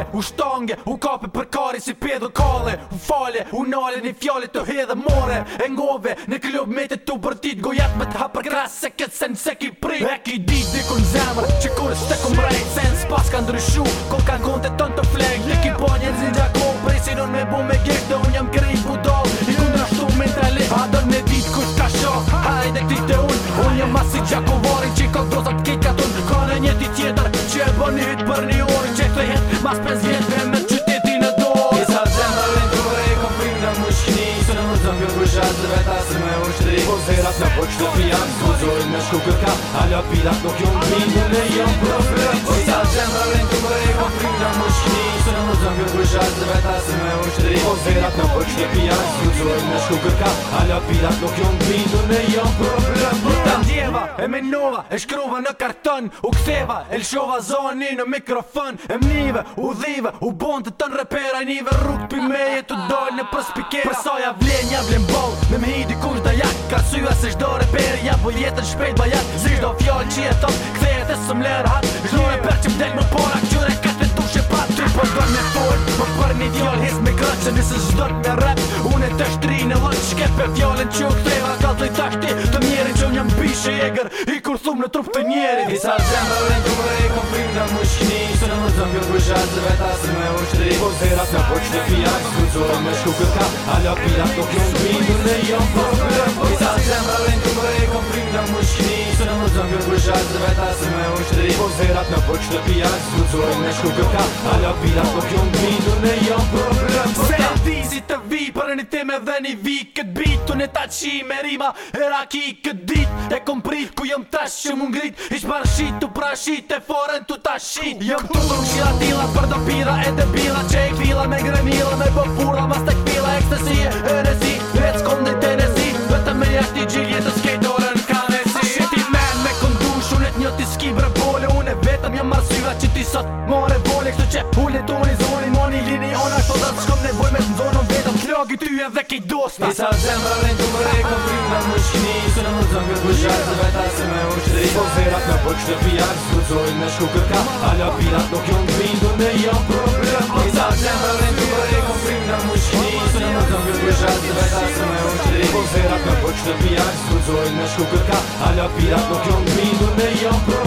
male U shtange, u kape për kari si pedo kale U fale, u nale një fjale të hedhe more E ngove, në klub me të të bërtit Gojat me të hapër krasë se këtë sen se ki prit E ki dit diku në zemër, që kur është të Sen Sens pas ka ndryshu, ko ka ngonë të tonë të fleg Në ki po një nëzin gjako, presin unë me bu me gjek Dhe unë jam kri i i ku ndrashtu me të le Adon me dit ku shka hajde këti të unë Unë jam asit gjako varin, që ka një ti tjetar, që e bë për një orin pas 5 vjetve me qyteti në dorë Isa zemë dhe rinjore e konflikt në në mëzëm kërë bëshat me ushtri Po zherat në po qëtë pijan Po zorin me shku këka Alla pilat nuk jo në bimë Dhe me jo në profet Isa zemë dhe në mëshkini Se në mëzëm kërë me ushtri Po zherat në po qëtë pijan Po zorin me shku këka Alla në bimë Dhe E menova, e shkruva në karton U ktheva, e lëshova zoni në mikrofon E mnive, u dhive, u bond të të në repera Njive rrug për të dojnë në përspikera Për soja vlen, ja vlen bol Me me hidi kur da jak Krasua se shdo reperi Ja po jetën shpejt bajat Si shdo fjall që e thot Kthejet e së mler hat Shdo reper që mdel më pora Kjure ka të tu shepat Ty po të me for Po për një fjall his me kratë Nisë shdo me rap Une të shtri në lën qëm jam pishë egr I kur thum në trup të njeri Disa zemra, dhe rëndu me e kom frim nga më shkini Së në më zëmë kërë për zë veta me u shtri Po zera së po që të pia Së ku cërë me shku këtë kap Alla pila të kjo në bim Në në jam po kërë po Disa qëmë dhe rëndu e kom frim nga më shkini Së në më zëmë kërë për zë veta me u shtri Po zera të po që të pia Së ku cërë me shku këtë kap Alla pila të kjo në bim Në Kreni ti me dhe një vi këtë bitë Tu ta qi me rima e raki këtë ditë E kom ku jëm tash që mund gritë Ish par tu e foren tu ta shitë Jëm tu të mshira tila për do pira e të pira Qe e kvila me gremila me bëfura Mas të kvila ekstasie e rezi Vec kom në tenesi Vëtë me jasht i gjilje të skejtore në kanesi A ti men me këndu shunet një të skibre bole Une vetëm jëm marsyra që ti sot more bole Kështu që hullet unë i rogi ty e dhe ki dosta Isa zemra rrën të mërë e konfirma më shkini Se në më zëngë me u shtri Po zherat në bëk së Ala pirat nuk jo në bindu me jo problem Isa zemra rrën të mërë e konfirma më shkini Se të bëshar se me u shtri Po zherat në bëk shtëpijar së përcojnë me shku kërka Ala pirat nuk jo në bindu me jo